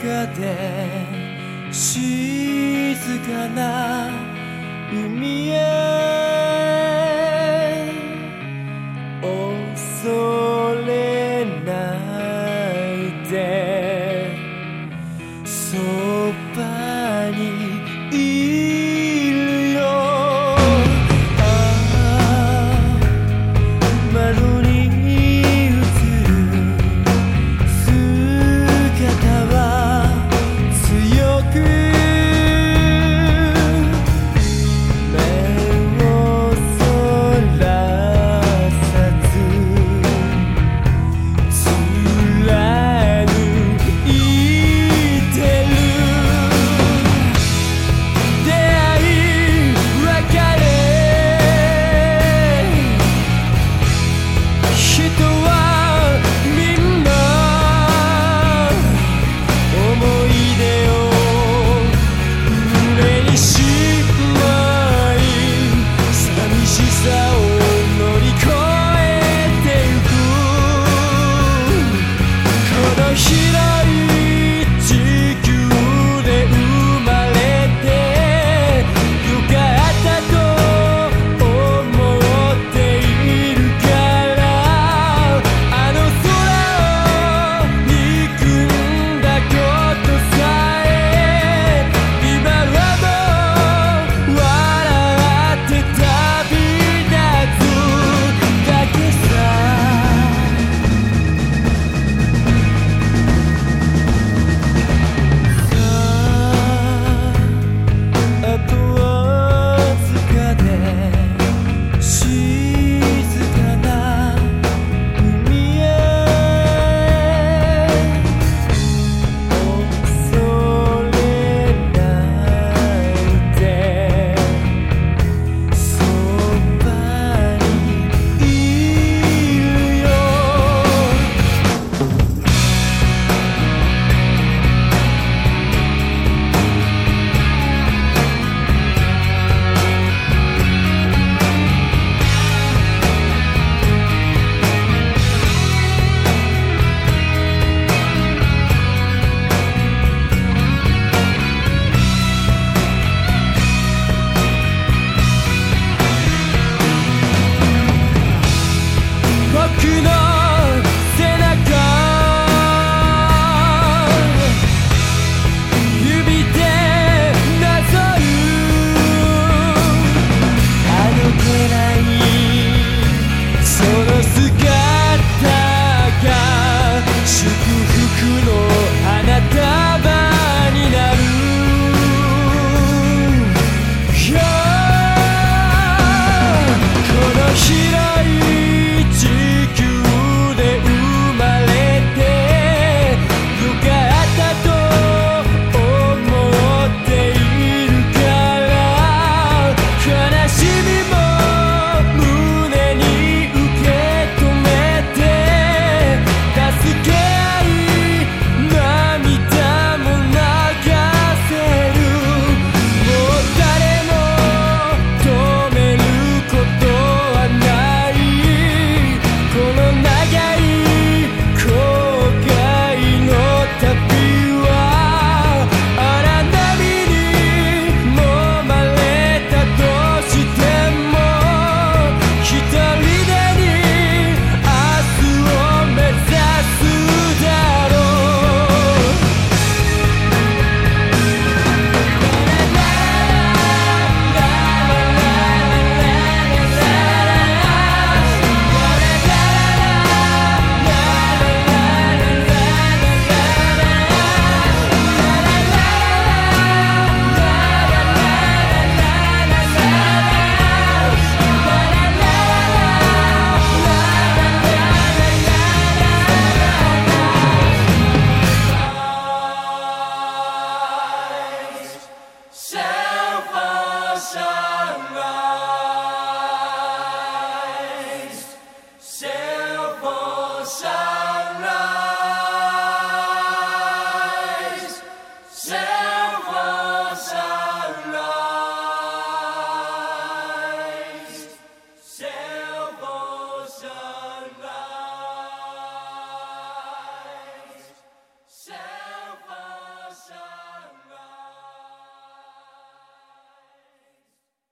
かで静かな海へ Russia.